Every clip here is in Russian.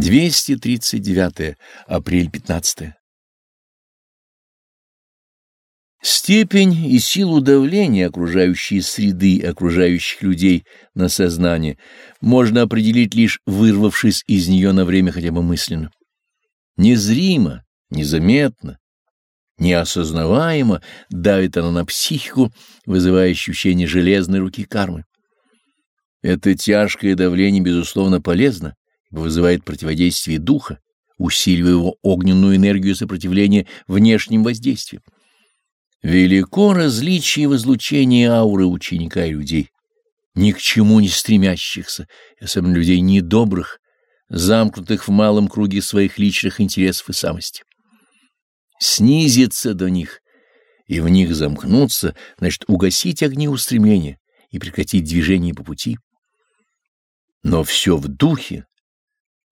239. Апрель 15. Степень и силу давления окружающей среды окружающих людей на сознание можно определить лишь вырвавшись из нее на время хотя бы мысленно. Незримо, незаметно, неосознаваемо давит она на психику, вызывая ощущение железной руки кармы. Это тяжкое давление, безусловно, полезно, вызывает противодействие духа, усиливая его огненную энергию сопротивления внешним воздействиям. Велико различие в излучении ауры ученика и людей, ни к чему не стремящихся, особенно людей недобрых, замкнутых в малом круге своих личных интересов и самости. Снизиться до них и в них замкнуться, значит угасить огни устремления и прекратить движение по пути. Но все в духе,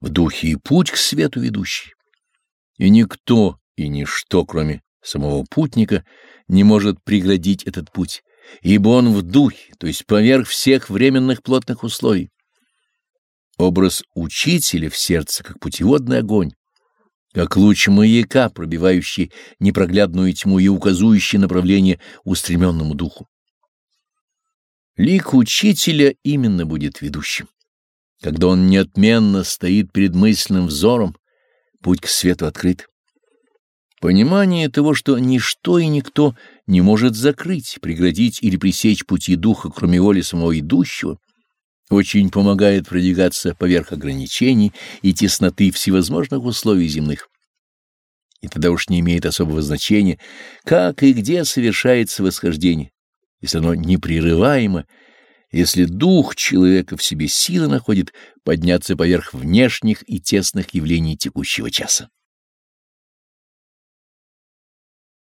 в духе и путь к свету ведущий. И никто и ничто, кроме самого путника, не может преградить этот путь, ибо он в духе, то есть поверх всех временных плотных условий. Образ учителя в сердце, как путеводный огонь, как луч маяка, пробивающий непроглядную тьму и указующий направление устремленному духу. Лик учителя именно будет ведущим. Когда он неотменно стоит перед мысленным взором, путь к свету открыт. Понимание того, что ничто и никто не может закрыть, преградить или пресечь пути духа, кроме воли самого идущего, очень помогает продвигаться поверх ограничений и тесноты всевозможных условий земных. И тогда уж не имеет особого значения, как и где совершается восхождение, если оно непрерываемо если дух человека в себе силы находит подняться поверх внешних и тесных явлений текущего часа.